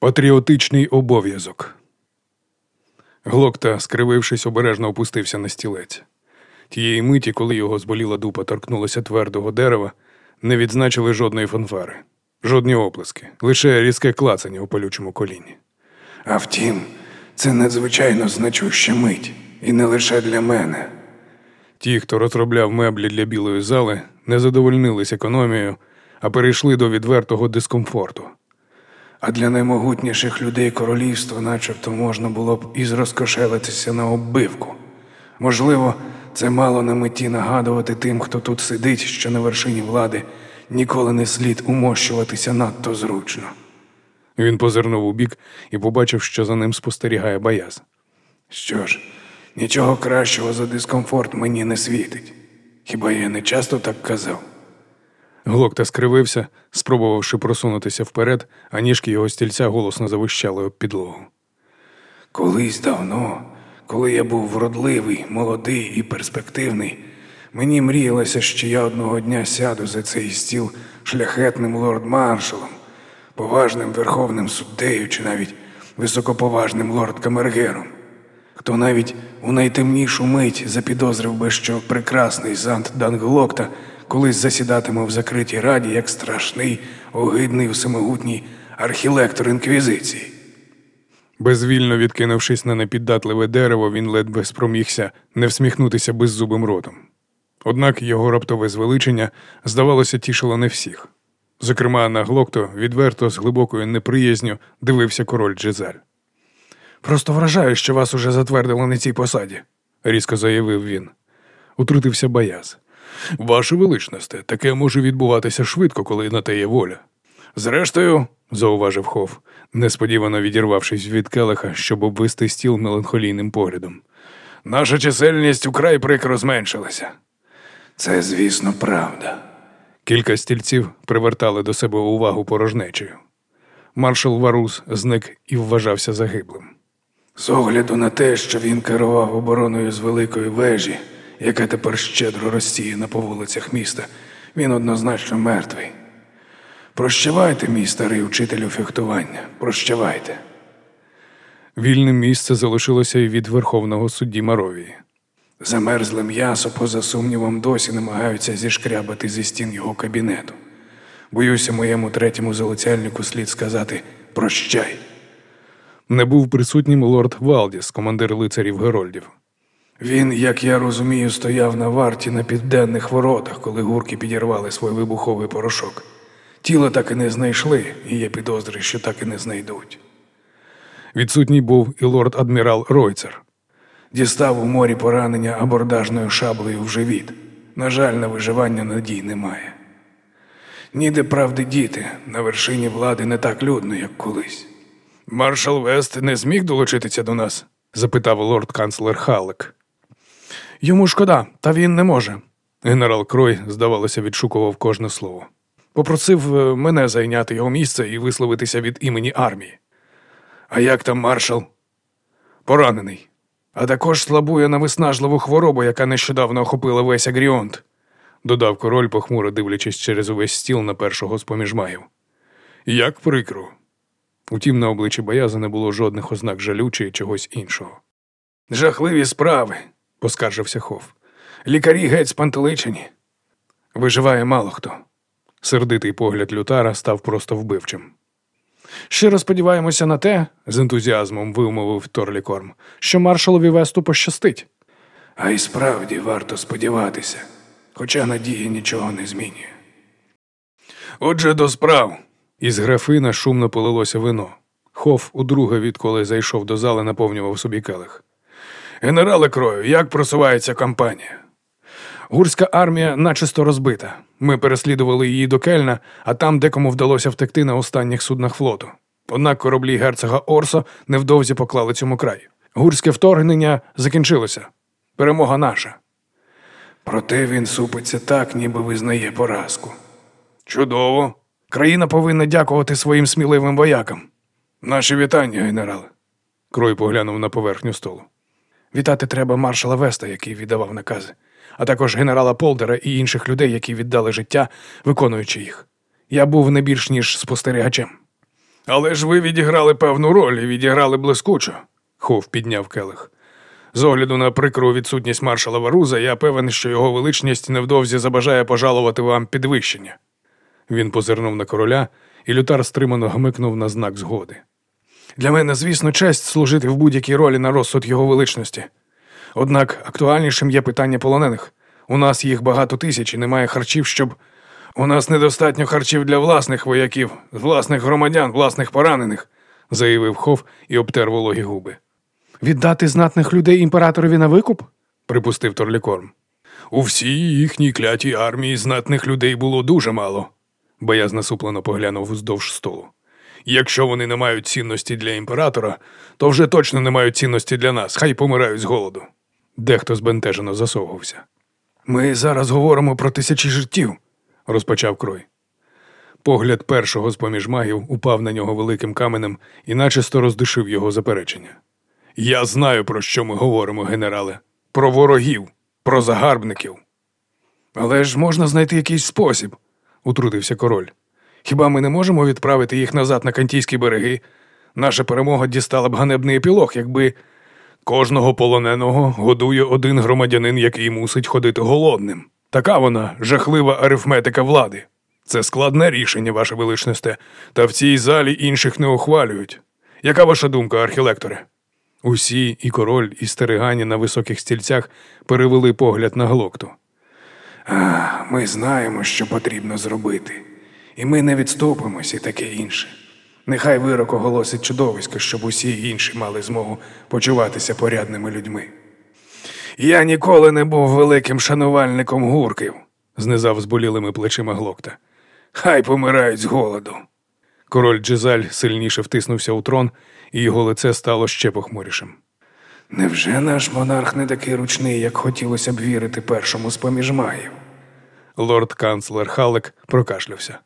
Патріотичний обов'язок. Глокта, скривившись, обережно опустився на стілець. Тієї миті, коли його зболіла дупа торкнулася твердого дерева, не відзначили жодної фанфари, жодні оплески, лише різке клацання у палючому коліні. А втім, це надзвичайно значуща мить, і не лише для мене. Ті, хто розробляв меблі для білої зали, не задовольнились економією, а перейшли до відвертого дискомфорту. А для наймогутніших людей королівства, начебто, можна було б і зрозкошелитися на оббивку. Можливо, це мало на меті нагадувати тим, хто тут сидить, що на вершині влади ніколи не слід умощуватися надто зручно. Він позирнув у бік і побачив, що за ним спостерігає Баяз. Що ж, нічого кращого за дискомфорт мені не світить. Хіба я не часто так казав? Глокта скривився, спробувавши просунутися вперед, а ніжки його стільця голосно завищали об підлогу. Колись давно, коли я був вродливий, молодий і перспективний, мені мріялося, що я одного дня сяду за цей стіл шляхетним лорд-маршалом, поважним верховним суддею чи навіть високоповажним лорд-камергером. Хто навіть у найтемнішу мить запідозрив би, що прекрасний Зант Данглокта колись засідатиме в закритій раді як страшний, огидний всемогутній архілектор інквізиції. Безвільно відкинувшись на непіддатливе дерево, він ледве спромігся не всміхнутися беззубим ротом. Однак його раптове звеличення, здавалося, тішило не всіх. Зокрема, на глокто відверто з глибокою неприязню дивився король Джезаль. Просто вражаю, що вас уже затвердили на цій посаді, різко заявив він. Утрутився Баяз. Ваше величносте, таке може відбуватися швидко, коли на те є воля. Зрештою, зауважив Хоф, несподівано відірвавшись від келиха, щоб обвести стіл меланхолійним поглядом. Наша чисельність украй прикро зменшилася. Це, звісно, правда. Кілька стільців привертали до себе увагу порожнечею. Маршал Варус зник і вважався загиблим. З огляду на те, що він керував обороною з великої вежі, яка тепер щедро розсіяна по вулицях міста, він однозначно мертвий. Прощавайте, мій старий учителю фехтування, прощавайте. Вільне місце залишилося і від верховного судді Маровії. Замерзле м'ясо, поза сумнівом, досі намагаються зішкрябати зі стін його кабінету. Боюся, моєму третьому залицяльнику слід сказати прощай. Не був присутнім лорд Валдіс, командир лицарів Герольдів. Він, як я розумію, стояв на варті на південних воротах, коли гурки підірвали свій вибуховий порошок. Тіло так і не знайшли, і є підозри, що так і не знайдуть. Відсутній був і лорд адмірал Ройцер. Дістав у морі поранення абордажною шаблею в живіт. На жаль, на виживання надій немає. Ніде правди діти, на вершині влади не так людно, як колись. Маршал Вест не зміг долучитися до нас? запитав лорд канцлер Халлек. Йому шкода, та він не може. Генерал Крой, здавалося, відшукував кожне слово. Попросив е, мене зайняти його місце і висловитися від імені армії. А як там маршал? Поранений. А також слабує на виснажливу хворобу, яка нещодавно охопила весь Агріонт, додав король, похмуро дивлячись через увесь стіл на першого з поміж магів. Як прикро. Утім, на обличчі Бояза не було жодних ознак жалю чи чогось іншого. Жахливі справи, поскаржився Хоф. Лікарі геть спантеличені. Виживає мало хто. Сердитий погляд Лютара став просто вбивчим. Щиро сподіваємося на те, з ентузіазмом вимовив Торлікорм, що маршалові Весту пощастить. А й справді варто сподіватися, хоча надія нічого не змінює. Отже, до справ. Із графина шумно полилося вино. Хоф удруге, відколи зайшов до зали, наповнював собі келих. Генерале Крою, як просувається кампанія? Гурська армія начисто розбита. Ми переслідували її до Кельна, а там декому вдалося втекти на останніх суднах флоту. Однак кораблі герцога Орсо невдовзі поклали цьому край. Гурське вторгнення закінчилося. Перемога наша. Проте він супиться так, ніби визнає поразку. Чудово. Країна повинна дякувати своїм сміливим воякам. Наші вітання, генерале. Крой поглянув на поверхню столу. Вітати треба маршала Веста, який віддавав накази, а також генерала Полдера і інших людей, які віддали життя, виконуючи їх. Я був не більш ніж спостерігачем. Але ж ви відіграли певну роль і відіграли блискучо, Хов підняв келих. З огляду на прикру відсутність маршала Варуза, я певен, що його величність невдовзі забажає пожалувати вам підвищення. Він позирнув на короля, і лютар стримано гмикнув на знак згоди. Для мене, звісно, честь служити в будь-якій ролі на розсуд його величності. Однак актуальнішим є питання полонених. У нас їх багато тисяч і немає харчів, щоб. У нас недостатньо харчів для власних вояків, власних громадян, власних поранених, заявив Хов і обтер вологі губи. Віддати знатних людей імператорові на викуп? припустив Торлікорм. У всій їхній клятій армії знатних людей було дуже мало. Бояз насуплено поглянув вздовж столу. Якщо вони не мають цінності для імператора, то вже точно не мають цінності для нас, хай помирають з голоду. Дехто збентежено засовувався. Ми зараз говоримо про тисячі життів, розпочав крой. Погляд першого з поміж магів упав на нього великим каменем і начисто роздушив його заперечення. Я знаю, про що ми говоримо, генерале. Про ворогів, про загарбників. Але ж можна знайти якийсь спосіб, утрутився король. Хіба ми не можемо відправити їх назад на Кантійські береги? Наша перемога дістала б ганебний епілог, якби кожного полоненого годує один громадянин, який мусить ходити голодним. Така вона жахлива арифметика влади. Це складне рішення, ваше величносте, та в цій залі інших не ухвалюють. Яка ваша думка, архілекторе? Усі, і король, і стеригані на високих стільцях перевели погляд на глокту. Ми знаємо, що потрібно зробити, і ми не відступимось і таке інше. Нехай вирок оголосить чудовисько, щоб усі інші мали змогу почуватися порядними людьми. Я ніколи не був великим шанувальником гурків, знизав зболілими плечима глокта. Хай помирають з голоду. Король Джизаль сильніше втиснувся у трон, і його лице стало ще похмурішим. Невже наш монарх не такий ручний, як хотілося б вірити першому з поміж магів? Лорд канцлер Халек прокашлявся.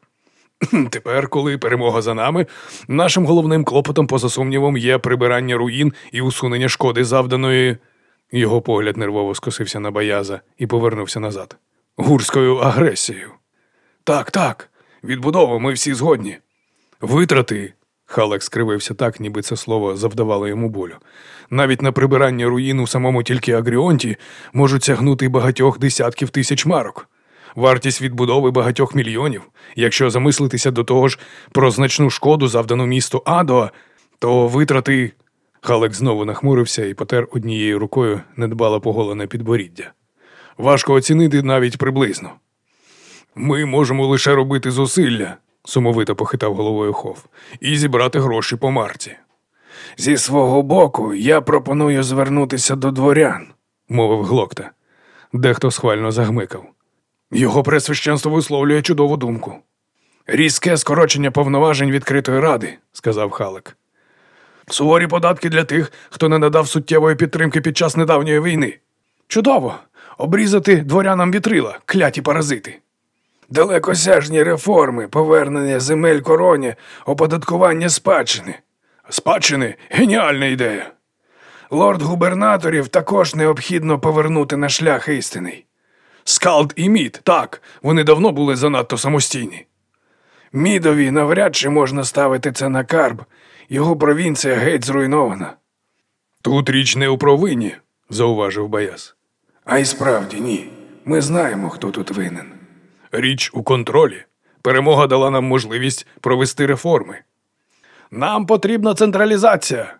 Тепер, коли перемога за нами, нашим головним клопотом, поза сумнівом, є прибирання руїн і усунення шкоди завданої. Його погляд нервово скосився на Баяза і повернувся назад. Гурською агресією. Так, так, відбудова, ми всі згодні. Витрати. Халек скривився так, ніби це слово завдавало йому болю. Навіть на прибирання руїн у самому тільки Агріонті можуть сягнути багатьох десятків тисяч марок. Вартість відбудови багатьох мільйонів. Якщо замислитися до того ж про значну шкоду, завдану місту Адоа, то витрати. Халек знову нахмурився і потер однією рукою недбало поголене підборіддя. Важко оцінити навіть приблизно. Ми можемо лише робити зусилля, сумовито похитав головою Хоф, і зібрати гроші по марці. Зі свого боку, я пропоную звернутися до дворян. мовив глокта. Дехто схвально загмикав. Його пресвященство висловлює чудову думку. Різке скорочення повноважень відкритої ради, сказав Халек. Суворі податки для тих, хто не надав суттєвої підтримки під час недавньої війни. Чудово! Обрізати дворянам вітрила, кляті паразити. Далекосяжні реформи, повернення земель короні, оподаткування спадщини. Спадщини геніальна ідея. Лорд-губернаторів також необхідно повернути на шлях істинний. Скалд і Мід, так, вони давно були занадто самостійні. Мідові навряд чи можна ставити це на карб. Його провінція геть зруйнована. Тут річ не у провині, зауважив Баяс. А й справді ні. Ми знаємо, хто тут винен. Річ у контролі. Перемога дала нам можливість провести реформи. Нам потрібна централізація.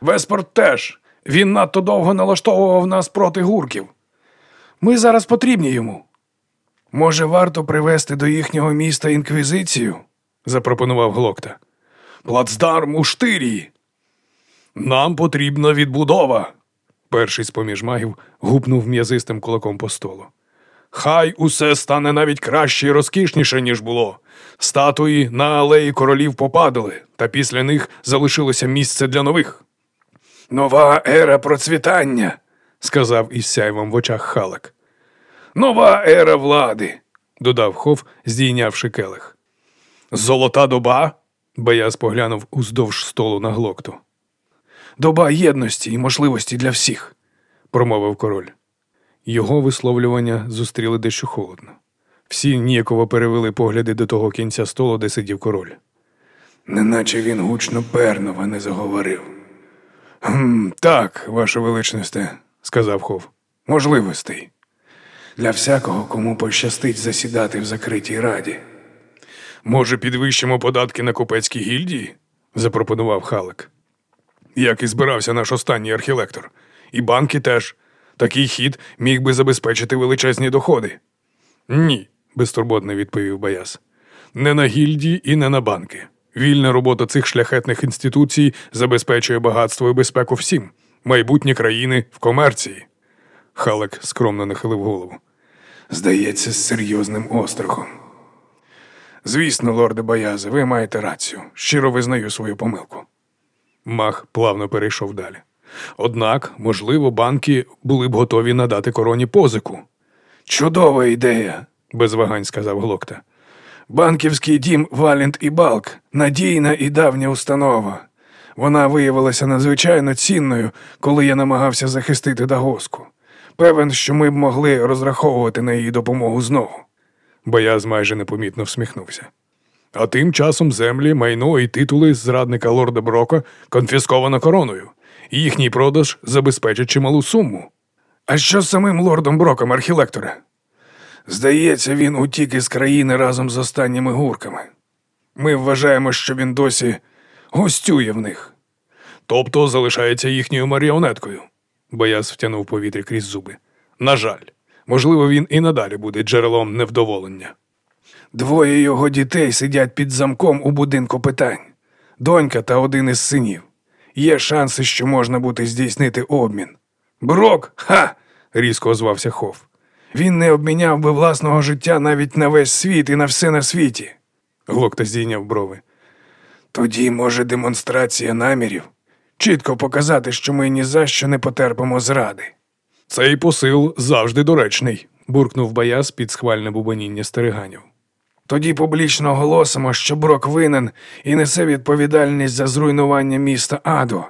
Веспорт теж. Він надто довго налаштовував нас проти гурків. Ми зараз потрібні йому. Може, варто привести до їхнього міста інквізицію? запропонував Глокта. Плацдарм у штирії. Нам потрібна відбудова. Перший з поміж магів гупнув м'язистим кулаком по столу. Хай усе стане навіть краще і розкішніше, ніж було. Статуї на алеї королів попадали, та після них залишилося місце для нових, Нова ера процвітання, сказав із сяйвом в очах Халек. нова ера влади. додав Хов, здійнявши келих. Золота доба? Бояз поглянув уздовж столу на глокту. Доба єдності і можливості для всіх, промовив король. Його висловлювання зустріли дещо холодно. Всі ніяково перевели погляди до того кінця столу, де сидів король. неначе він гучно пернув, а не заговорив. «Гм, Так, ваше величносте, сказав Хов. Можливостей. Для всякого, кому пощастить засідати в закритій раді. Може, підвищимо податки на купецькі гільдії? запропонував Халик. Як і збирався наш останній архілектор. І банки теж. Такий хід міг би забезпечити величезні доходи. Ні, безтурботно відповів Баяс. Не на гільдії і не на банки. Вільна робота цих шляхетних інституцій забезпечує багатство і безпеку всім, майбутнє країни в комерції. Халек скромно нахилив голову. Здається, з серйозним острахом. Звісно, лорде Баязе, ви маєте рацію. Щиро визнаю свою помилку. Мах плавно перейшов далі. Однак, можливо, банки були б готові надати короні позику. Чудова ідея, без вагань сказав Глокта. Банківський дім Валент і Балк надійна і давня установа. Вона виявилася надзвичайно цінною, коли я намагався захистити Дагоску. Певен, що ми б могли розраховувати на її допомогу знову. Бояз майже непомітно всміхнувся. А тим часом землі, майно і титули зрадника лорда Брока конфісковано короною, і їхній продаж забезпечить чималу суму. А що з самим лордом Броком, архілекторе? Здається, він утік із країни разом з останніми гурками. Ми вважаємо, що він досі гостює в них. Тобто залишається їхньою маріонеткою. Бояз втягнув повітря крізь зуби. На жаль, можливо, він і надалі буде джерелом невдоволення. Двоє його дітей сидять під замком у будинку питань. Донька та один із синів. Є шанси, що можна буде здійснити обмін. Брок, ха. різко озвався Хоф. Він не обміняв би власного життя навіть на весь світ і на все на світі. Глокта здійняв брови. Тоді, може, демонстрація намірів? Чітко показати, що ми ні за що не потерпимо зради. Цей посил завжди доречний, буркнув Баяс під схвальне бубаніння стериганів. Тоді публічно оголосимо, що Брок винен і несе відповідальність за зруйнування міста Адо,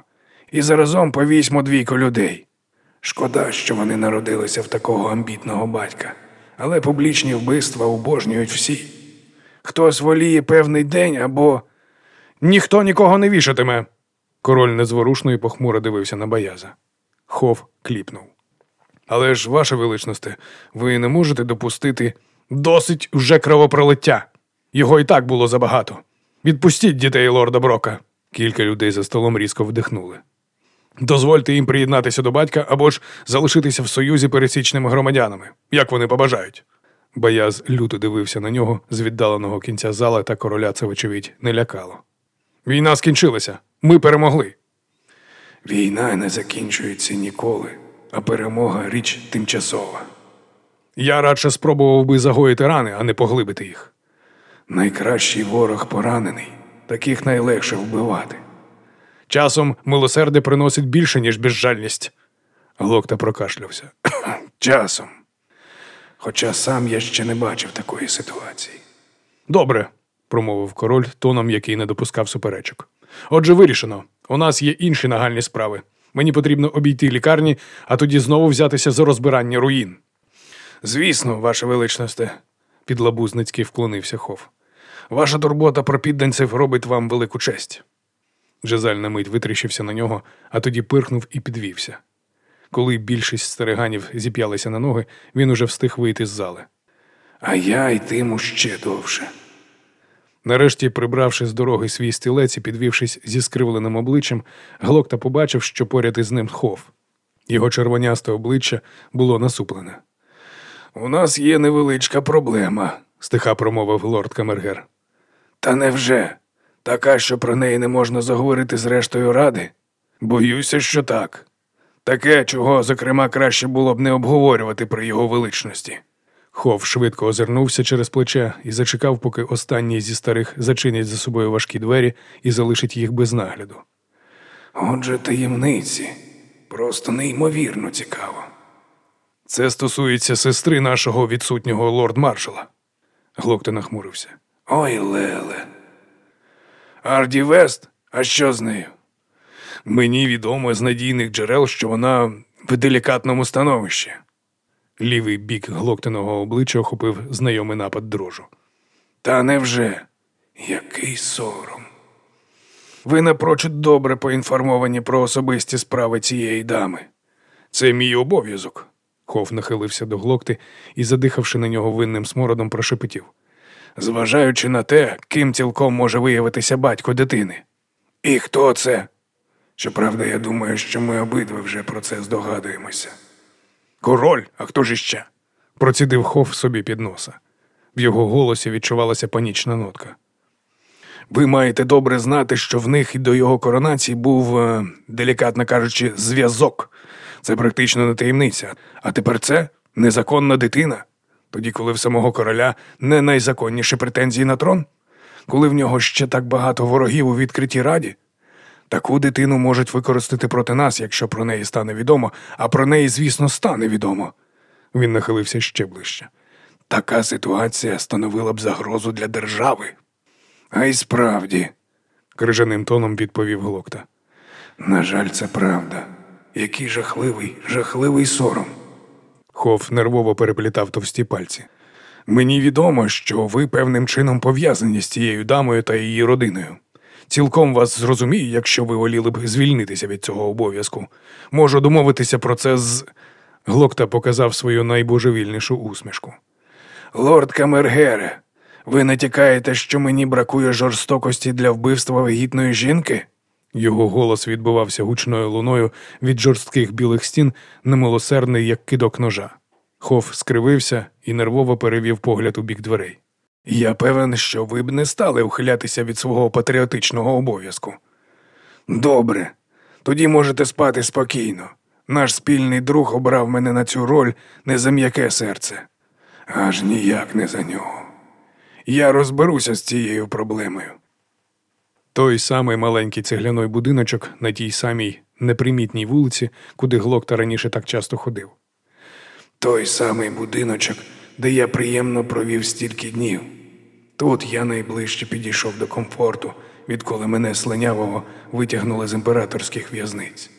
і заразом повісьмо двійко людей. Шкода, що вони народилися в такого амбітного батька, але публічні вбивства обожнюють всі. Хтось воліє певний день або ніхто нікого не вішатиме. Король незворушно і похмуро дивився на Баяза. Хов кліпнув. Але ж, ваше величносте, ви не можете допустити досить уже кровопролиття. Його і так було забагато. Відпустіть дітей лорда Брока. Кілька людей за столом різко вдихнули. Дозвольте їм приєднатися до батька або ж залишитися в союзі пересічними громадянами, як вони побажають. Баяз люто дивився на нього з віддаленого кінця зала, та короля це, вочевидь, не лякало. Війна скінчилася. Ми перемогли. Війна не закінчується ніколи, а перемога річ тимчасова. Я радше спробував би загоїти рани, а не поглибити їх. Найкращий ворог поранений, таких найлегше вбивати. Часом милосердя приносить більше, ніж безжальність. Глокта прокашлявся. Часом. Хоча сам я ще не бачив такої ситуації. Добре, промовив король тоном, який не допускав суперечок. Отже, вирішено. У нас є інші нагальні справи. Мені потрібно обійти лікарні, а тоді знову взятися за розбирання руїн. Звісно, ваше величносте, підлабузницький вклонився Хоф. Ваша турбота про підданців робить вам велику честь. Джезаль на мить витріщився на нього, а тоді пирхнув і підвівся. Коли більшість стариганів зіп'ялися на ноги, він уже встиг вийти з зали. А я йтиму ще довше. Нарешті, прибравши з дороги свій стілець і підвівшись зі скривленим обличчям, Глокта побачив, що поряд із ним хов. Його червонясте обличчя було насуплене. У нас є невеличка проблема, стиха промовив лорд Камергер. Та невже? Така, що про неї не можна заговорити з рештою ради? Боюся, що так. Таке, чого, зокрема, краще було б не обговорювати при його величності. Хов швидко озирнувся через плече і зачекав, поки останній зі старих зачинять за собою важкі двері і залишить їх без нагляду. Отже, таємниці. Просто неймовірно цікаво. Це стосується сестри нашого відсутнього лорд-маршала. Глокта нахмурився. Ой, Леле. Арді Вест? А що з нею? Мені відомо з надійних джерел, що вона в делікатному становищі. Лівий бік глоктиного обличчя охопив знайомий напад дрожу. Та невже? Який сором. Ви напрочуд добре поінформовані про особисті справи цієї дами. Це мій обов'язок. Хоф нахилився до глокти і, задихавши на нього винним смородом, прошепотів. зважаючи на те, ким цілком може виявитися батько дитини. І хто це? Щоправда, я думаю, що ми обидва вже про це здогадуємося. Король, а хто ж іще? Процідив Хоф собі під носа. В його голосі відчувалася панічна нотка. Ви маєте добре знати, що в них і до його коронації був, е, делікатно кажучи, зв'язок. Це практично не таємниця. А тепер це незаконна дитина. Тоді, коли в самого короля не найзаконніші претензії на трон, коли в нього ще так багато ворогів у відкритій раді. Таку дитину можуть використати проти нас, якщо про неї стане відомо, а про неї, звісно, стане відомо. Він нахилився ще ближче. Така ситуація становила б загрозу для держави. А й справді, крижаним тоном відповів глокта. на жаль, це правда. Який жахливий, жахливий сором. Хоф нервово переплітав товсті пальці. Мені відомо, що ви певним чином пов'язані з цією дамою та її родиною. Цілком вас зрозумію, якщо ви воліли б звільнитися від цього обов'язку. Можу домовитися про це з. Глокта показав свою найбожевільнішу усмішку. Лорд Камергере, ви натякаєте, що мені бракує жорстокості для вбивства вагітної жінки? Його голос відбивався гучною луною від жорстких білих стін, немилосердний, як кидок ножа. Хоф скривився і нервово перевів погляд у бік дверей. Я певен, що ви б не стали ухилятися від свого патріотичного обов'язку. Добре, тоді можете спати спокійно. Наш спільний друг обрав мене на цю роль не за м'яке серце, аж ніяк не за нього. Я розберуся з цією проблемою. Той самий маленький цегляний будиночок на тій самій непримітній вулиці, куди Глокта раніше так часто ходив. Той самий будиночок, де я приємно провів стільки днів. Тут я найближче підійшов до комфорту, відколи мене слинявого витягнули з імператорських в'язниць.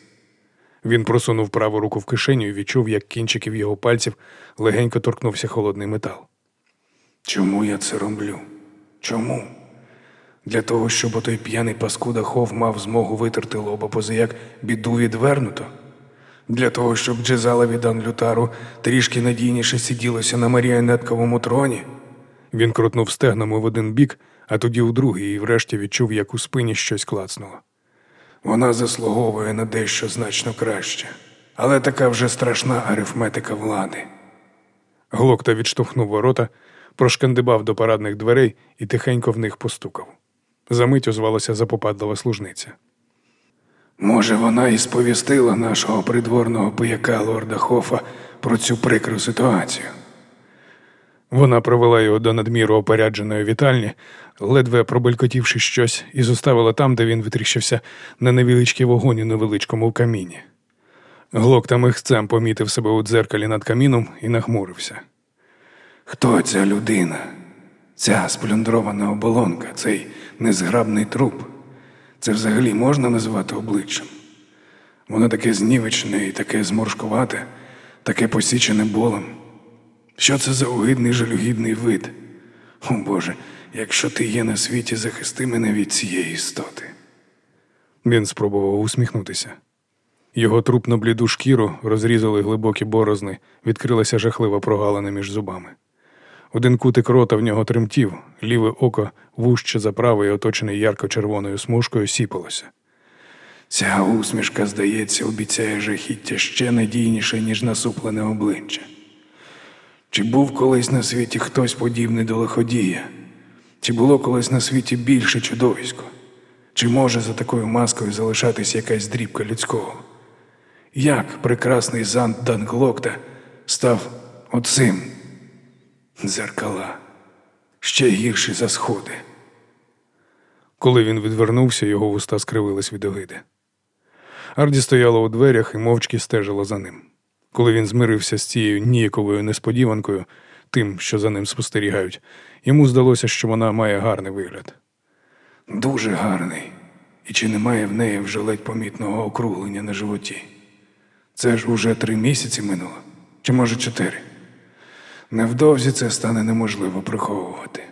Він просунув праву руку в кишеню і відчув, як кінчиків його пальців легенько торкнувся холодний метал. Чому я це роблю? Чому? Для того, щоб отой п'яний паскуда хов мав змогу витерти лоба позаяк біду відвернуто? Для того, щоб джезала від Анлютару трішки надійніше сиділося на маріонетковому троні? Він крутнув стегнами в один бік, а тоді в другий, і врешті відчув, як у спині щось клацнуло. Вона заслуговує на дещо значно краще, але така вже страшна арифметика влади. Глокта відштовхнув ворота, прошкандибав до парадних дверей і тихенько в них постукав. Замить озвалася запопадлива служниця. Може, вона і сповістила нашого придворного пияка лорда Хофа про цю прикру ситуацію. Вона провела його до надміру опорядженої вітальні, ледве пробелькотівши щось, і зоставила там, де він витріщився на невеличкий вогонь у невеличкому каміні. Глокта михцем помітив себе у дзеркалі над каміном і нахмурився. Хто ця людина? Ця сплюндрована оболонка, цей незграбний труп. Це взагалі можна назвати обличчям? Воно таке знівечне і таке зморшкувате, таке посічене болем. Що це за огидний жалюгідний вид? О Боже, якщо ти є на світі, захисти мене від цієї істоти. Він спробував усміхнутися. Його трупно бліду шкіру розрізали глибокі борозни, відкрилася жахлива прогалина між зубами. Один кутик рота в нього тремтів, ліве око, вужче за праве і оточене ярко-червоною смужкою, сіпалося. Ця усмішка, здається, обіцяє жахіття ще надійніше, ніж насуплене обличчя. Чи був колись на світі хтось подібний до лиходія? Чи було колись на світі більше чудовисько? Чи може за такою маскою залишатись якась дрібка людського? Як прекрасний Зант Данглокта став оцим? Дзеркала. Ще гірші за сходи. Коли він відвернувся, його вуста скривились від огиди. Арді стояла у дверях і мовчки стежила за ним. Коли він змирився з цією ніяковою несподіванкою, тим, що за ним спостерігають, йому здалося, що вона має гарний вигляд. Дуже гарний. І чи немає в неї вже ледь помітного округлення на животі? Це ж уже три місяці минуло, чи може чотири. Невдовзі це стане неможливо приховувати.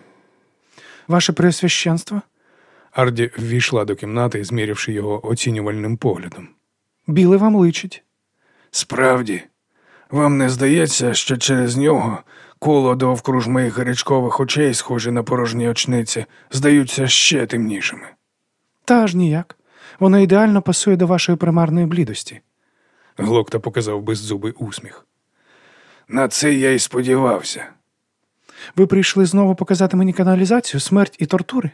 Ваше Преосвященство? Арді ввійшла до кімнати, змірявши його оцінювальним поглядом. Біле вам личить. Справді, вам не здається, що через нього коло довкруж моїх гарячкових очей, схожі на порожні очниці, здаються ще темнішими. Та аж ніяк. Воно ідеально пасує до вашої примарної блідості. Глокта показав беззубий усміх. На це я й сподівався. Ви прийшли знову показати мені каналізацію, смерть і тортури?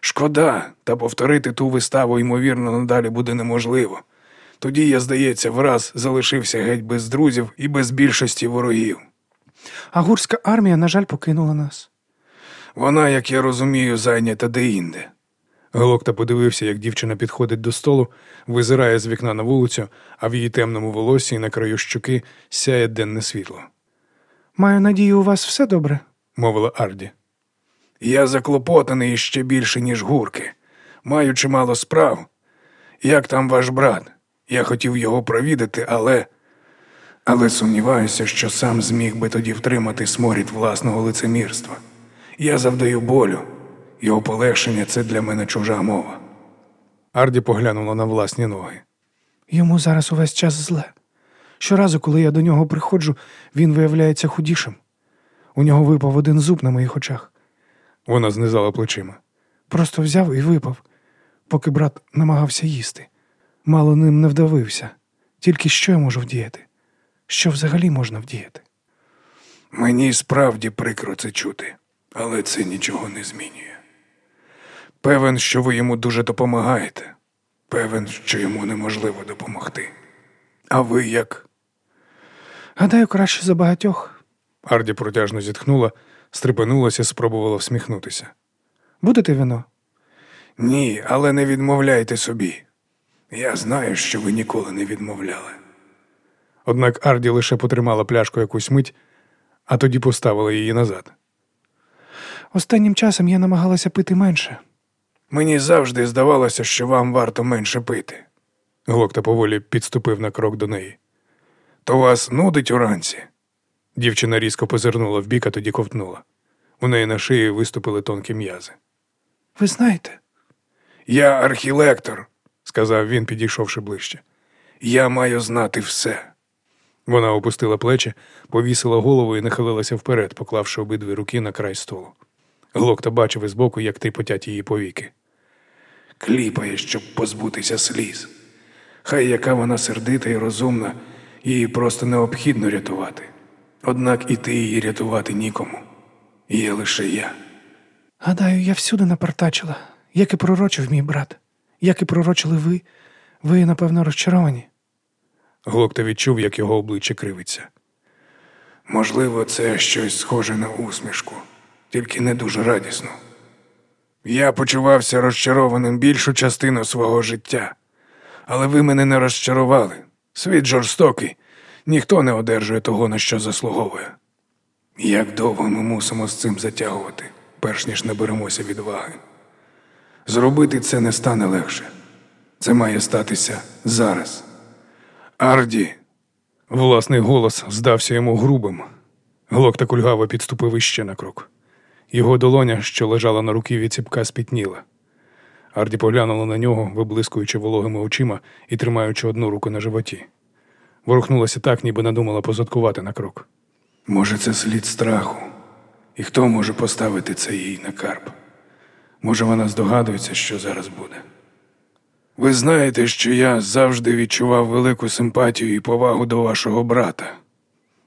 Шкода, та повторити ту виставу, ймовірно, надалі буде неможливо. Тоді я, здається, враз залишився геть без друзів і без більшості ворогів. А гурська армія, на жаль, покинула нас. Вона, як я розумію, зайнята деінде. Глокта подивився, як дівчина підходить до столу, визирає з вікна на вулицю, а в її темному волосі на краю щуки сяє денне світло, Маю надію, у вас все добре. мовила Арді. Я заклопотаний ще більше, ніж гурки. Маю чимало справ. Як там ваш брат? Я хотів його провідати, але. Але сумніваюся, що сам зміг би тоді втримати сморід власного лицемірства. Я завдаю болю. Його полегшення це для мене чужа мова. Арді поглянула на власні ноги. Йому зараз увесь час зле. Щоразу, коли я до нього приходжу, він виявляється худішим. У нього випав один зуб на моїх очах. Вона знизала плечима. Просто взяв і випав, поки брат намагався їсти. Мало ним не вдавився. Тільки що я можу вдіяти? Що взагалі можна вдіяти? Мені справді прикро це чути, але це нічого не змінює. Певен, що ви йому дуже допомагаєте. Певен, що йому неможливо допомогти. А ви як? Гадаю, краще за багатьох. Арді протяжно зітхнула, стрепенулася, спробувала всміхнутися. Будете вино? Ні, але не відмовляйте собі. Я знаю, що ви ніколи не відмовляли. Однак Арді лише потримала пляшку якусь мить, а тоді поставила її назад. Останнім часом я намагалася пити менше. Мені завжди здавалося, що вам варто менше пити. Глокта поволі підступив на крок до неї. То вас нудить уранці. Дівчина різко позирнула вбік, а тоді ковтнула. У неї на шиї виступили тонкі м'язи. Ви знаєте, Я архілектор. Сказав він, підійшовши ближче. Я маю знати все. Вона опустила плечі, повісила голову і нахилилася вперед, поклавши обидві руки на край столу. Глокта бачив із боку, як тріпотять її повіки. кліпає, щоб позбутися сліз. Хай яка вона сердита і розумна, її просто необхідно рятувати. Однак іти її рятувати нікому. Є лише я. гадаю, я всюди напартачила, як і пророчив мій брат, як і пророчили ви. Ви, напевно, розчаровані. Глокта відчув, як його обличчя кривиться. Можливо, це щось схоже на усмішку, тільки не дуже радісно. Я почувався розчарованим більшу частину свого життя, але ви мене не розчарували. Світ жорстокий, ніхто не одержує того, на що заслуговує. Як довго ми мусимо з цим затягувати, перш ніж наберемося відваги. Зробити це не стане легше. Це має статися зараз. Арді, Власний голос здався йому грубим. Глокта кульгаво підступив іще на крок. Його долоня, що лежала на руки від ціпка, спітніла. Арді поглянула на нього, виблискуючи вологими очима і тримаючи одну руку на животі. Ворухнулася так, ніби надумала позадкувати на крок. Може, це слід страху. І хто може поставити це їй на карп? Може, вона здогадується, що зараз буде. Ви знаєте, що я завжди відчував велику симпатію і повагу до вашого брата.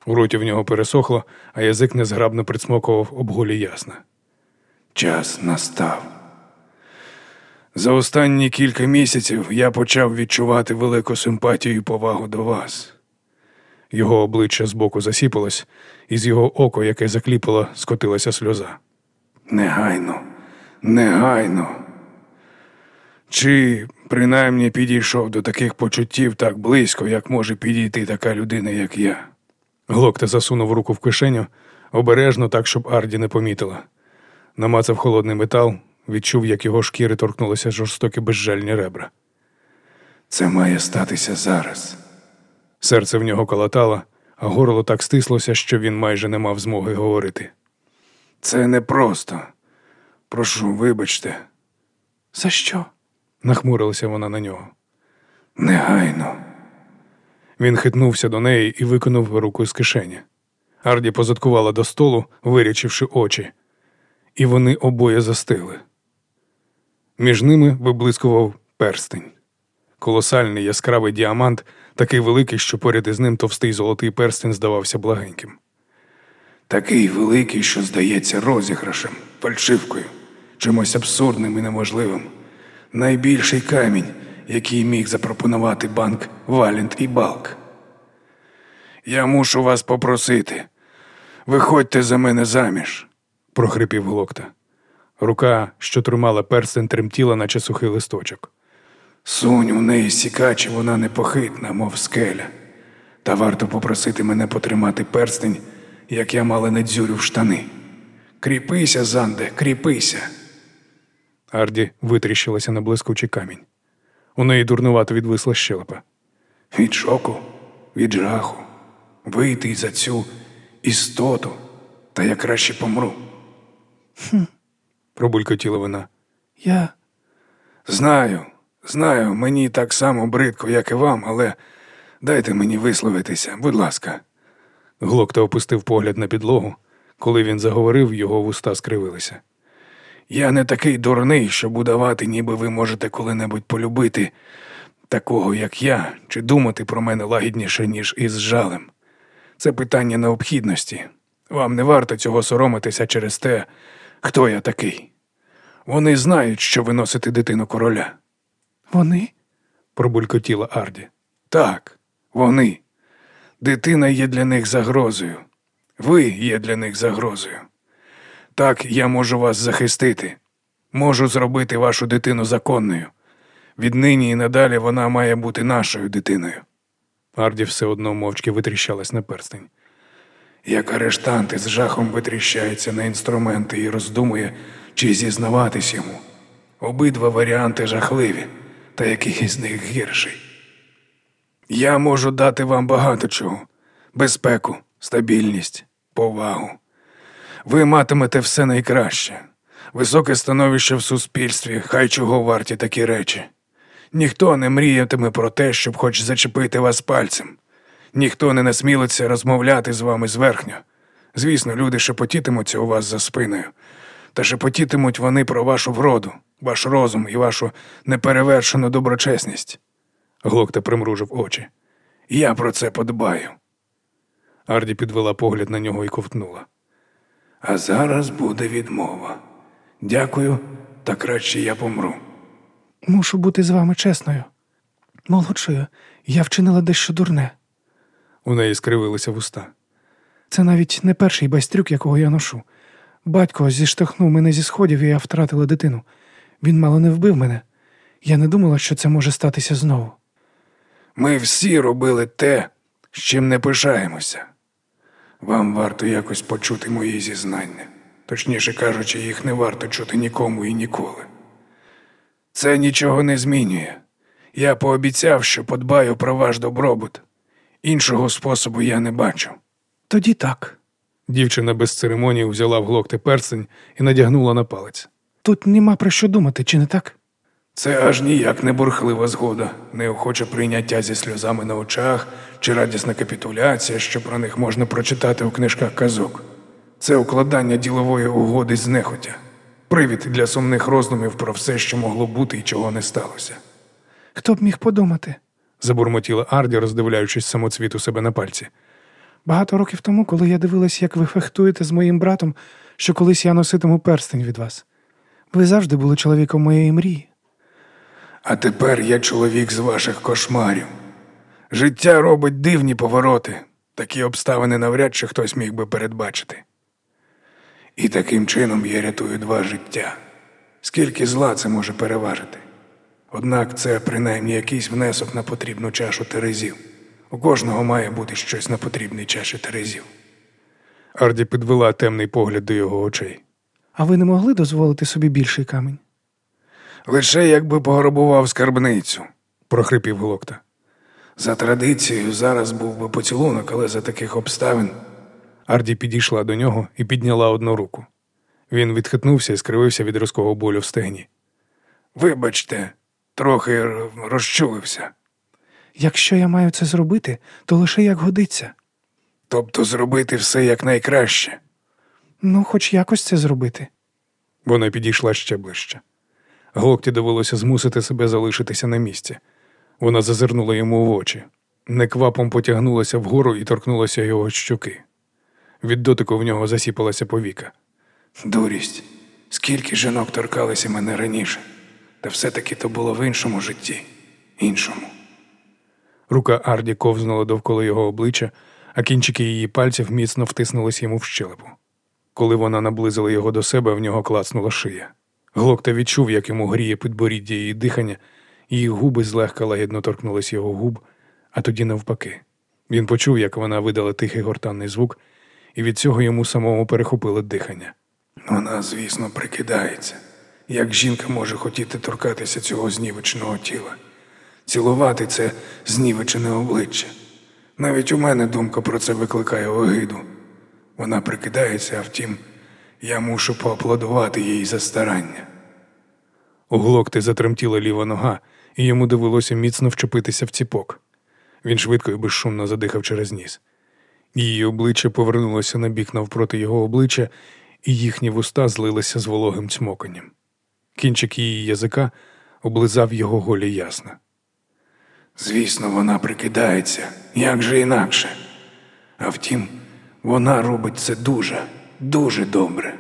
У роті в нього пересохло, а язик незграбно присмокував об голі ясна. Час настав. За останні кілька місяців я почав відчувати велику симпатію і повагу до вас. Його обличчя збоку засіпалось, і з його око, яке закліпало, скотилася сльоза. Негайно, негайно. Чи принаймні підійшов до таких почуттів так близько, як може підійти така людина, як я. Глокта засунув руку в кишеню, обережно так, щоб Арді не помітила. Намацав холодний метал, відчув, як його шкіри торкнулися жорстокі безжальні ребра. Це має статися зараз. Серце в нього колотало, а горло так стислося, що він майже не мав змоги говорити. Це непросто. Прошу, вибачте. За що? нахмурилася вона на нього. Негайно. Він хитнувся до неї і виконав руку з кишені. Арді позадкувала до столу, вирячивши очі, і вони обоє застигли. Між ними виблискував перстень. Колосальний яскравий діамант, такий великий, що поряд із ним товстий золотий перстень здавався благеньким. Такий великий, що здається розіграшем, фальшивкою, чимось абсурдним і неможливим. Найбільший камінь, який міг запропонувати банк Валент і Балк. Я мушу вас попросити. Виходьте за мене заміж. прохрипів глокта. Рука, що тримала перстень, тремтіла, наче сухий листочок. Сунь у неї сікач, вона непохитна, мов скеля. Та варто попросити мене потримати перстень, як я мала не дзюрю в штани. Кріпися, Занде, кріпися. Арді витріщилася на блискучий камінь. У неї дурнувато відвисла щелепа. Від шоку, від жаху, вийти за цю істоту, та я краще помру. Пробулькотіла вона. Я. Знаю, знаю, мені так само бридко, як і вам, але дайте мені висловитися, будь ласка. Глокта опустив погляд на підлогу. Коли він заговорив, його вуста скривилися. Я не такий дурний, щоб удавати, ніби ви можете коли-небудь полюбити такого, як я, чи думати про мене лагідніше, ніж із жалем. Це питання необхідності. Вам не варто цього соромитися через те, хто я такий. Вони знають, що ви носите дитину короля. Вони? Пробулькотіла Арді. Так, вони. Дитина є для них загрозою. Ви є для них загрозою. Так я можу вас захистити. Можу зробити вашу дитину законною. Віднині і надалі вона має бути нашою дитиною. Арді все одно мовчки витріщалась на перстень. Як арештант із жахом витріщається на інструменти і роздумує, чи зізнаватись йому. Обидва варіанти жахливі, та який із них гірший. Я можу дати вам багато чого: безпеку, стабільність, повагу. Ви матимете все найкраще, високе становище в суспільстві, хай чого варті такі речі. Ніхто не мріятиме про те, щоб хоч зачепити вас пальцем. Ніхто не насмілиться розмовляти з вами зверхньо. Звісно, люди шепотітимуться у вас за спиною, та шепотітимуть вони про вашу вроду, ваш розум і вашу неперевершену доброчесність. Глокта примружив очі. Я про це подбаю. Арді підвела погляд на нього і ковтнула. А зараз буде відмова. Дякую, та краще я помру. Мушу бути з вами чесною. Молодшою, я вчинила дещо дурне. У неї скривилися вуста. Це навіть не перший байстрюк, якого я ношу. Батько зіштовхнув мене зі сходів, і я втратила дитину. Він мало не вбив мене. Я не думала, що це може статися знову. Ми всі робили те, з чим не пишаємося. Вам варто якось почути мої зізнання. Точніше кажучи, їх не варто чути нікому і ніколи. Це нічого не змінює. Я пообіцяв, що подбаю про ваш добробут. Іншого способу я не бачу. Тоді так. Дівчина без церемонії взяла в глокти перстень і надягнула на палець. Тут нема про що думати, чи не так? Це аж ніяк не бурхлива згода, неохоче прийняття зі сльозами на очах чи радісна капітуляція, що про них можна прочитати у книжках казок. Це укладання ділової угоди з нехотя, привід для сумних роздумів про все, що могло бути і чого не сталося. Хто б міг подумати? Забурмотіла Арді, роздивляючись самоцвіт у себе на пальці. Багато років тому, коли я дивилась, як ви фехтуєте з моїм братом, що колись я носитиму перстень від вас. Ви завжди були чоловіком моєї мрії. А тепер я чоловік з ваших кошмарів. Життя робить дивні повороти, такі обставини навряд чи хтось міг би передбачити. І таким чином я рятую два життя. Скільки зла це може переважити? Однак це принаймні якийсь внесок на потрібну чашу терезів. У кожного має бути щось на потрібній чаші терезів. Арді підвела темний погляд до його очей. А ви не могли дозволити собі більший камінь? Лише якби пограбував скарбницю. прохрипів глокта. За традицією зараз був би поцілунок, але за таких обставин Арді підійшла до нього і підняла одну руку. Він відхитнувся і скривився від різкого болю в стегні. Вибачте, трохи розчулився. Якщо я маю це зробити, то лише як годиться. Тобто зробити все якнайкраще. Ну, хоч якось це зробити. Вона підійшла ще ближче. Глокті довелося змусити себе залишитися на місці. Вона зазирнула йому в очі, неквапом потягнулася вгору і торкнулася його щоки. Від дотику в нього засіпалася повіка. Дурість. Скільки жінок торкалися мене раніше, та все-таки то було в іншому житті. Іншому. Рука Арді ковзнула довкола його обличчя, а кінчики її пальців міцно втиснулись йому в щелепу. Коли вона наблизила його до себе, в нього клацнула шия. Глокта відчув, як йому гріє підборіддя її дихання, її губи злегка лагідно торкнулись його губ, а тоді навпаки. Він почув, як вона видала тихий гортанний звук, і від цього йому самому перехопило дихання. Вона, звісно, прикидається. Як жінка може хотіти торкатися цього знівеченого тіла, цілувати це знівечене обличчя. Навіть у мене думка про це викликає огиду. Вона прикидається, а втім, я мушу поаплодувати їй за старання. У Глокти затремтіла ліва нога, і йому довелося міцно вчепитися в ціпок. Він швидко і безшумно задихав через ніс. Її обличчя повернулося на бік навпроти його обличчя, і їхні вуста злилися з вологим цмоканням. Кінчик її язика облизав його голі ясна. Звісно, вона прикидається, як же інакше. А втім, вона робить це дуже, дуже добре.